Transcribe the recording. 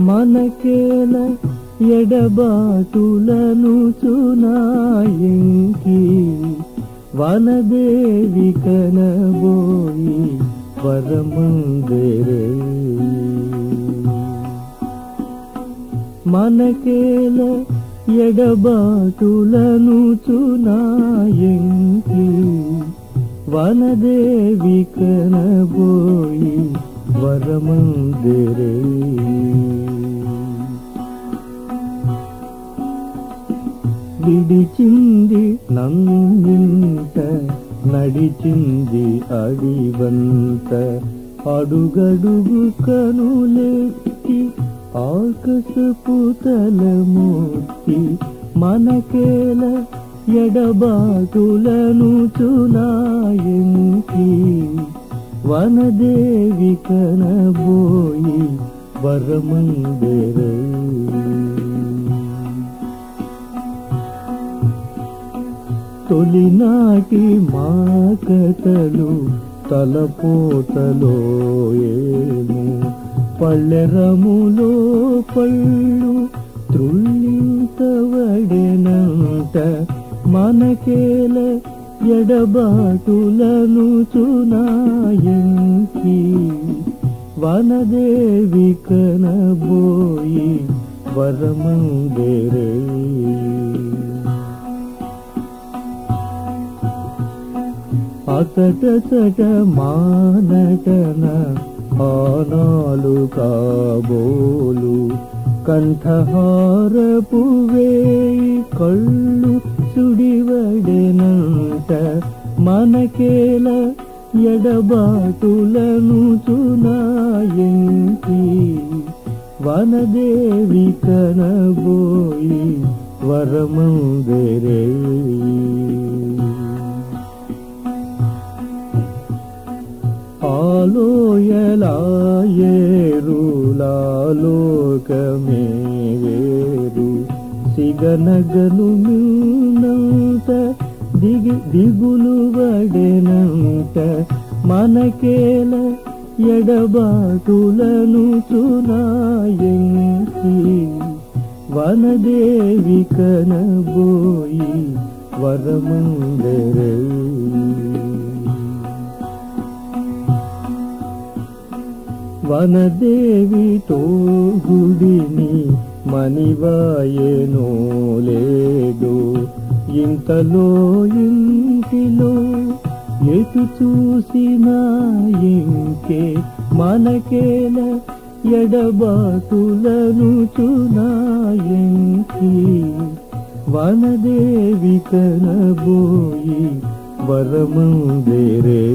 మనకేల ఎడబాటులను చునాయంకి. వనదేవి కనబోయి వరమందిరే. మనకేల ఎడబాటులను చునాయంకి. వనదేవి కనబోయి వరమందిరే. విడిచింది నన్నింత నడిచింది అడివంత. అడుగడుగు కనులెత్తి ఆకసపు తలమూర్తి మనకేల ఎడబాటులను చునాయంకి. వనదేవి కనబోయి వరమందిరే తొలినాటి మా కథలు తలపోతలో ఏము. పళ్ళెరములో పళ్ళు త్రుళ్ళింతవడెనంట మనకేల ఎడబాటులను చునాయంకి వనదేవి కనబోయి వరమందేరే. అతటతట మానటన ఆనాలు కాబోలు కంఠహారపు వేయి కళ్ళు సుడివడెనంట మనకేల ఎడబాటులను చునాయంతి వనదేవి కనబోయి వరమందరే ఆలోయలాయేరులాలోకమే వేరు సిగనగను మిన్నంత దిగి దిగులు వడెనంత మనకేల ఎడబాటులను చునాయంకి వనదేవి కనబోయి వరమందరే వనదేవితో గుడిని మణివాయనో లేదు. ఇంతలో ఇంటిలో ఎటు చూసినా ఇంకే మనకేల ఎడబాటులను చునాయంకి. వనదేవి కనబోయి వరమందిరే